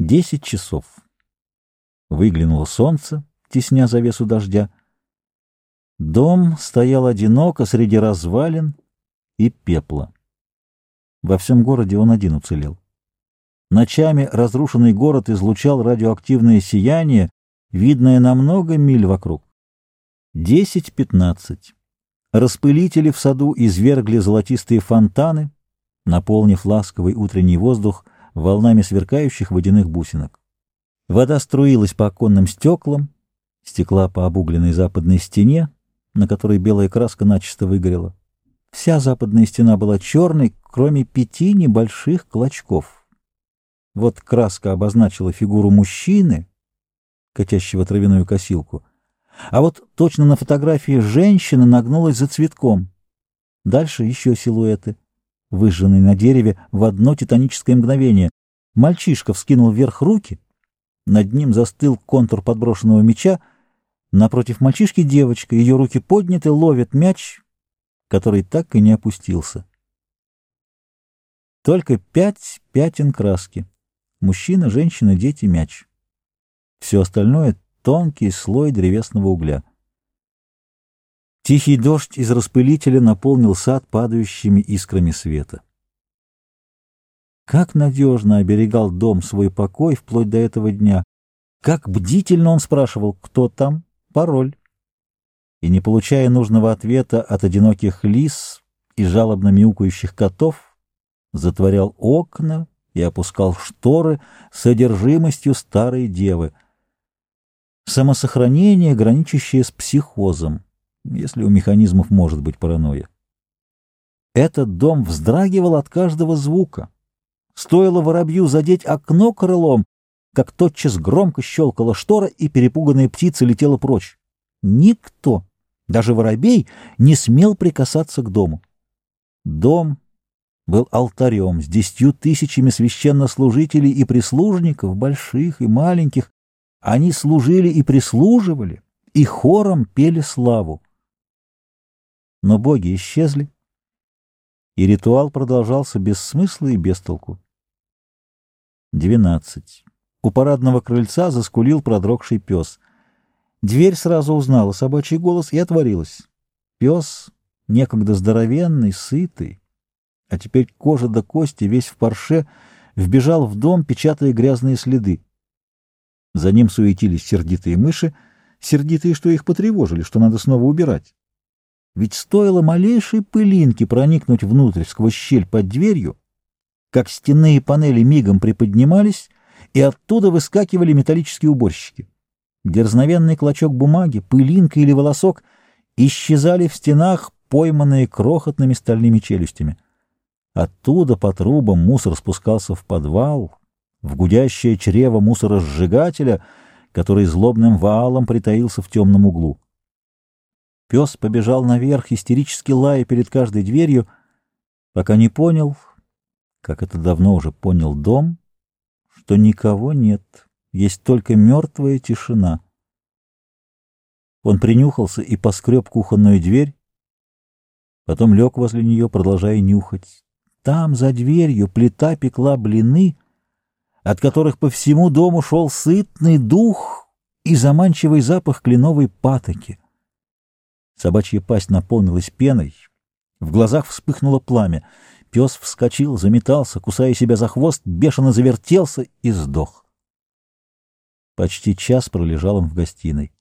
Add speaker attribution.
Speaker 1: Десять часов. Выглянуло солнце, тесня завесу дождя. Дом стоял одиноко среди развалин и пепла. Во всем городе он один уцелел. Ночами разрушенный город излучал радиоактивное сияние, видное на много миль вокруг. Десять-пятнадцать. Распылители в саду извергли золотистые фонтаны, наполнив ласковый утренний воздух волнами сверкающих водяных бусинок. Вода струилась по оконным стеклам, стекла по обугленной западной стене, на которой белая краска начисто выгорела. Вся западная стена была черной, кроме пяти небольших клочков. Вот краска обозначила фигуру мужчины, катящего травяную косилку, а вот точно на фотографии женщина нагнулась за цветком. Дальше еще силуэты выжженный на дереве в одно титаническое мгновение. Мальчишка вскинул вверх руки, над ним застыл контур подброшенного мяча, напротив мальчишки девочка, ее руки подняты, ловит мяч, который так и не опустился. Только пять пятен краски. Мужчина, женщина, дети, мяч. Все остальное — тонкий слой древесного угля. Тихий дождь из распылителя наполнил сад падающими искрами света. Как надежно оберегал дом свой покой вплоть до этого дня. Как бдительно он спрашивал, кто там, пароль. И, не получая нужного ответа от одиноких лис и жалобно мяукающих котов, затворял окна и опускал шторы содержимостью старой девы. Самосохранение, граничащее с психозом если у механизмов может быть паранойя. Этот дом вздрагивал от каждого звука. Стоило воробью задеть окно крылом, как тотчас громко щелкала штора, и перепуганная птица летела прочь. Никто, даже воробей, не смел прикасаться к дому. Дом был алтарем с десятью тысячами священнослужителей и прислужников, больших и маленьких. Они служили и прислуживали, и хором пели славу но боги исчезли, и ритуал продолжался без смысла и без толку. Двенадцать. У парадного крыльца заскулил продрогший пес. Дверь сразу узнала собачий голос и отворилась. Пес, некогда здоровенный, сытый, а теперь кожа до кости, весь в парше, вбежал в дом, печатая грязные следы. За ним суетились сердитые мыши, сердитые, что их потревожили, что надо снова убирать. Ведь стоило малейшей пылинки проникнуть внутрь сквозь щель под дверью, как стенные панели мигом приподнимались, и оттуда выскакивали металлические уборщики. Дерзновенный клочок бумаги, пылинка или волосок исчезали в стенах, пойманные крохотными стальными челюстями. Оттуда по трубам мусор спускался в подвал, в гудящее чрево мусоросжигателя, который злобным валом притаился в темном углу. Пес побежал наверх, истерически лая перед каждой дверью, пока не понял, как это давно уже понял дом, что никого нет, есть только мертвая тишина. Он принюхался и поскреб кухонную дверь, потом лег возле нее, продолжая нюхать. Там, за дверью, плита пекла блины, от которых по всему дому шел сытный дух и заманчивый запах кленовой патоки. Собачья пасть наполнилась пеной, в глазах вспыхнуло пламя. Пес вскочил, заметался, кусая себя за хвост, бешено завертелся и сдох. Почти час пролежал он в гостиной.